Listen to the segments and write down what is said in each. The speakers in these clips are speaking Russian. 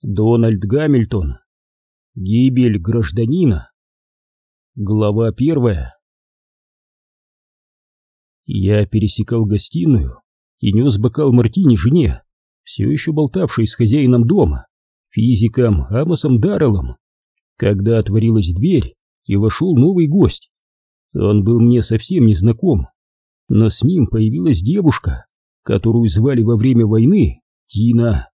Дональд Гамильтон. Гибель гражданина. Глава первая. Я пересекал гостиную и нес бокал мартини жене, все еще болтавшей с хозяином дома, физиком Амосом Дарреллом, когда отворилась дверь и вошел новый гость. Он был мне совсем не знаком, но с ним появилась девушка, которую звали во время войны Тина.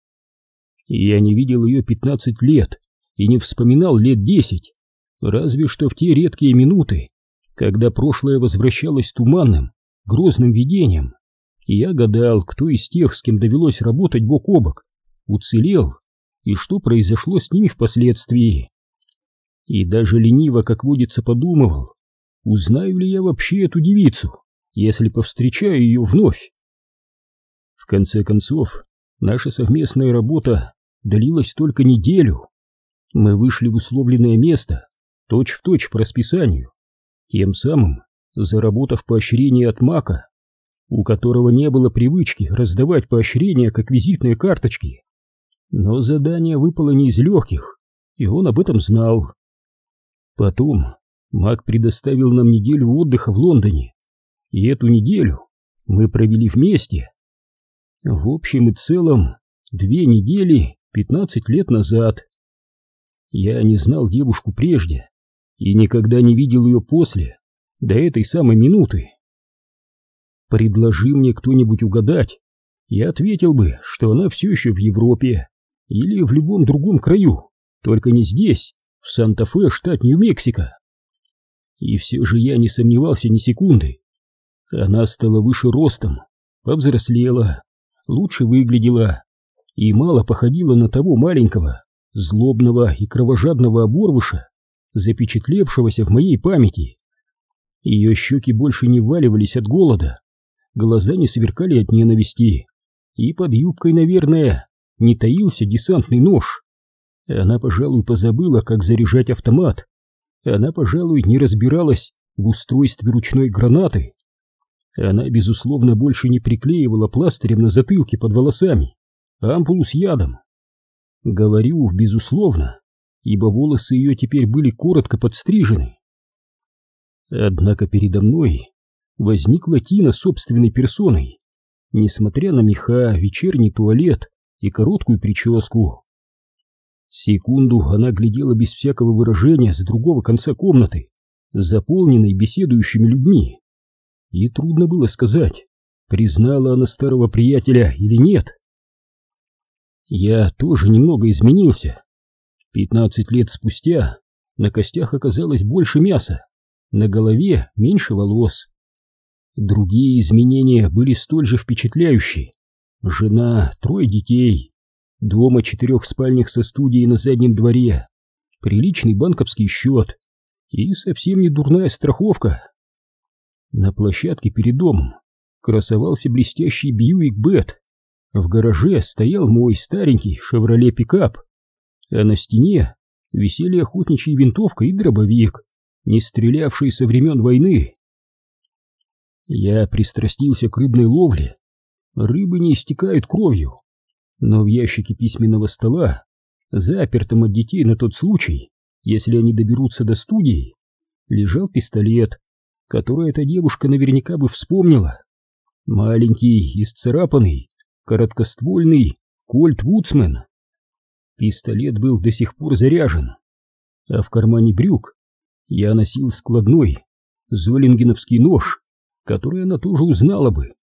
Я не видел ее пятнадцать лет и не вспоминал лет десять, разве что в те редкие минуты, когда прошлое возвращалось туманным, грозным видением, и я гадал, кто из тех, с кем довелось работать бок о бок, уцелел и что произошло с ними впоследствии. И даже лениво, как водится, подумывал, узнаю ли я вообще эту девицу, если повстречаю ее вновь. В конце концов, наша совместная работа длилась только неделю. Мы вышли в условленное место, точь-в-точь точь по расписанию, тем самым заработав поощрение от Мака, у которого не было привычки раздавать поощрения как визитные карточки. Но задание выпало не из легких, и он об этом знал. Потом Мак предоставил нам неделю отдыха в Лондоне, и эту неделю мы провели вместе. В общем и целом, две недели Пятнадцать лет назад. Я не знал девушку прежде и никогда не видел ее после, до этой самой минуты. Предложи мне кто-нибудь угадать, я ответил бы, что она все еще в Европе или в любом другом краю, только не здесь, в Санта-Фе, штат Нью-Мексико. И все же я не сомневался ни секунды. Она стала выше ростом, повзрослела, лучше выглядела, и мало походила на того маленького, злобного и кровожадного оборвыша, запечатлевшегося в моей памяти. Ее щеки больше не валивались от голода, глаза не сверкали от ненависти, и под юбкой, наверное, не таился десантный нож. Она, пожалуй, позабыла, как заряжать автомат. Она, пожалуй, не разбиралась в устройстве ручной гранаты. Она, безусловно, больше не приклеивала пластырем на затылке под волосами ампулу с ядом. Говорю, безусловно, ибо волосы ее теперь были коротко подстрижены. Однако передо мной возникла Тина собственной персоной, несмотря на меха, вечерний туалет и короткую прическу. Секунду она глядела без всякого выражения с другого конца комнаты, заполненной беседующими людьми. И трудно было сказать, признала она старого приятеля или нет. Я тоже немного изменился. Пятнадцать лет спустя на костях оказалось больше мяса, на голове меньше волос. Другие изменения были столь же впечатляющие. Жена, трое детей, дома четырех спальнях со студией на заднем дворе, приличный банковский счет и совсем не дурная страховка. На площадке перед домом красовался блестящий Бьюик Бет в гараже стоял мой старенький «Шевроле Пикап», а на стене висели охотничья винтовка и дробовик, не стрелявшие со времен войны. Я пристрастился к рыбной ловле. Рыбы не истекают кровью, но в ящике письменного стола, запертом от детей на тот случай, если они доберутся до студии, лежал пистолет, который эта девушка наверняка бы вспомнила. Маленький, исцарапанный, короткоствольный Кольт Вудсмен. Пистолет был до сих пор заряжен, а в кармане брюк я носил складной золингеновский нож, который она тоже узнала бы,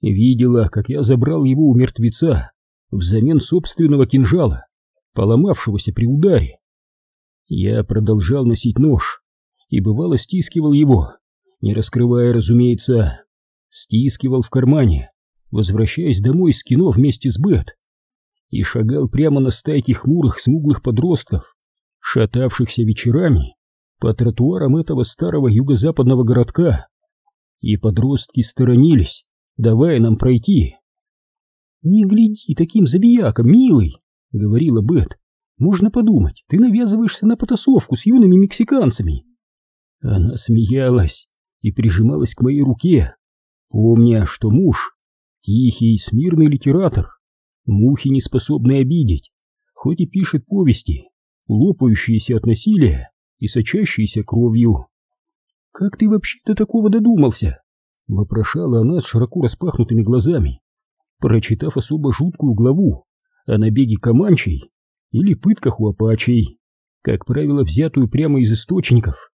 видела, как я забрал его у мертвеца взамен собственного кинжала, поломавшегося при ударе. Я продолжал носить нож и бывало стискивал его, не раскрывая, разумеется, стискивал в кармане, возвращаясь домой из кино вместе с Бет, и шагал прямо на стайки хмурых смуглых подростков, шатавшихся вечерами по тротуарам этого старого юго-западного городка, и подростки сторонились, давая нам пройти. «Не гляди таким забияком, милый!» — говорила Бет. «Можно подумать, ты навязываешься на потасовку с юными мексиканцами!» Она смеялась и прижималась к моей руке, помня, что муж Тихий, смирный литератор, мухи не способны обидеть, хоть и пишет повести, лопающиеся от насилия и сочащиеся кровью. «Как ты вообще до такого додумался?» — вопрошала она с широко распахнутыми глазами, прочитав особо жуткую главу о набеге команчей или пытках у апачей, как правило, взятую прямо из источников,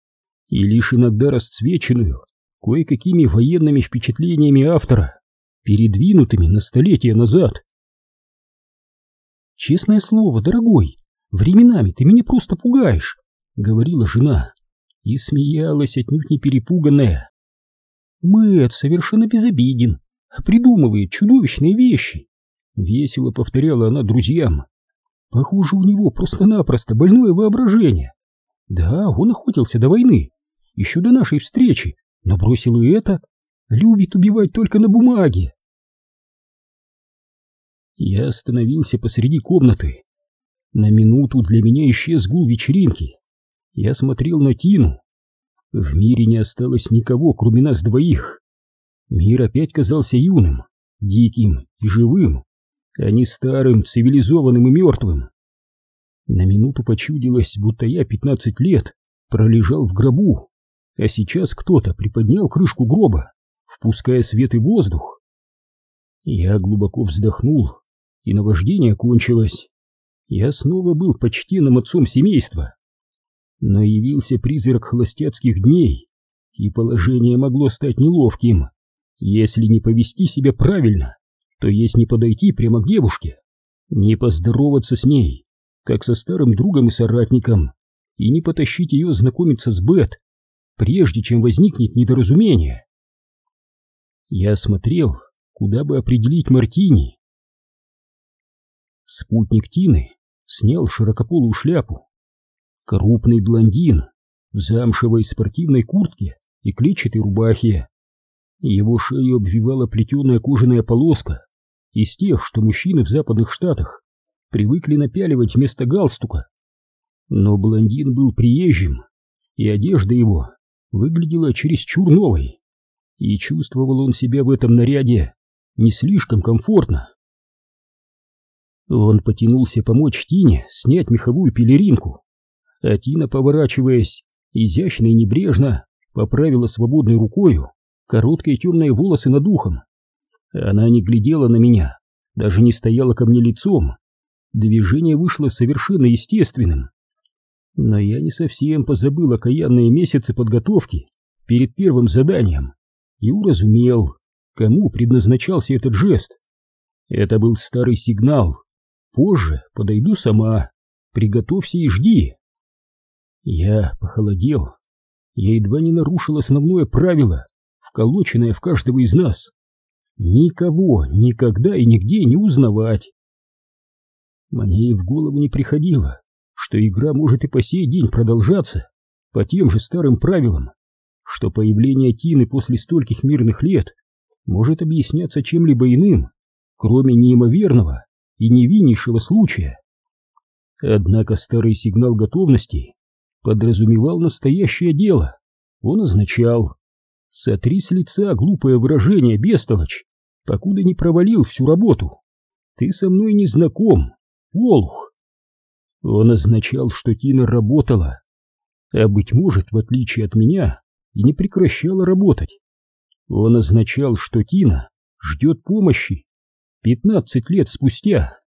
и лишь иногда расцвеченную кое-какими военными впечатлениями автора, передвинутыми на столетия назад. «Честное слово, дорогой, временами ты меня просто пугаешь», — говорила жена, и смеялась отнюдь не перепуганная. Мэтт совершенно безобиден, придумывает чудовищные вещи. Весело повторяла она друзьям. Похоже, у него просто-напросто больное воображение. Да, он охотился до войны, еще до нашей встречи, но бросил и это. Любит убивать только на бумаге. Я остановился посреди комнаты. На минуту для меня исчез гул вечеринки. Я смотрел на Тину. В мире не осталось никого, кроме нас двоих. Мир опять казался юным, диким и живым, а не старым, цивилизованным и мертвым. На минуту почудилось, будто я пятнадцать лет пролежал в гробу, а сейчас кто-то приподнял крышку гроба, впуская свет и воздух. Я глубоко вздохнул, и наваждение кончилось. Я снова был почтенным отцом семейства. Но явился призрак холостяцких дней, и положение могло стать неловким. Если не повести себя правильно, то есть не подойти прямо к девушке, не поздороваться с ней, как со старым другом и соратником, и не потащить ее знакомиться с Бет, прежде чем возникнет недоразумение. Я смотрел, куда бы определить Мартини. Спутник Тины снял широкополую шляпу, Крупный блондин в замшевой спортивной куртке и клетчатой рубахе. Его шею обвивала плетеная кожаная полоска из тех, что мужчины в западных штатах привыкли напяливать вместо галстука. Но блондин был приезжим, и одежда его выглядела чересчур новой, и чувствовал он себя в этом наряде не слишком комфортно. Он потянулся помочь Тине снять меховую пелеринку, а Тина, поворачиваясь, изящно и небрежно поправила свободной рукою короткие темные волосы над ухом. Она не глядела на меня, даже не стояла ко мне лицом. Движение вышло совершенно естественным. Но я не совсем позабыл окаянные месяцы подготовки перед первым заданием и уразумел, кому предназначался этот жест. Это был старый сигнал. Позже подойду сама. Приготовься и жди. Я похолодел. Я едва не нарушил основное правило, вколоченное в каждого из нас. Никого, никогда и нигде не узнавать. Мне и в голову не приходило, что игра может и по сей день продолжаться по тем же старым правилам, что появление Тины после стольких мирных лет может объясняться чем-либо иным, кроме неимоверного и невиннейшего случая. Однако старый сигнал готовности подразумевал настоящее дело. Он означал «Сотри с лица глупое выражение, бестолочь, покуда не провалил всю работу. Ты со мной не знаком, Волх». Он означал, что Тина работала, а, быть может, в отличие от меня, и не прекращала работать. Он означал, что Тина ждет помощи пятнадцать лет спустя.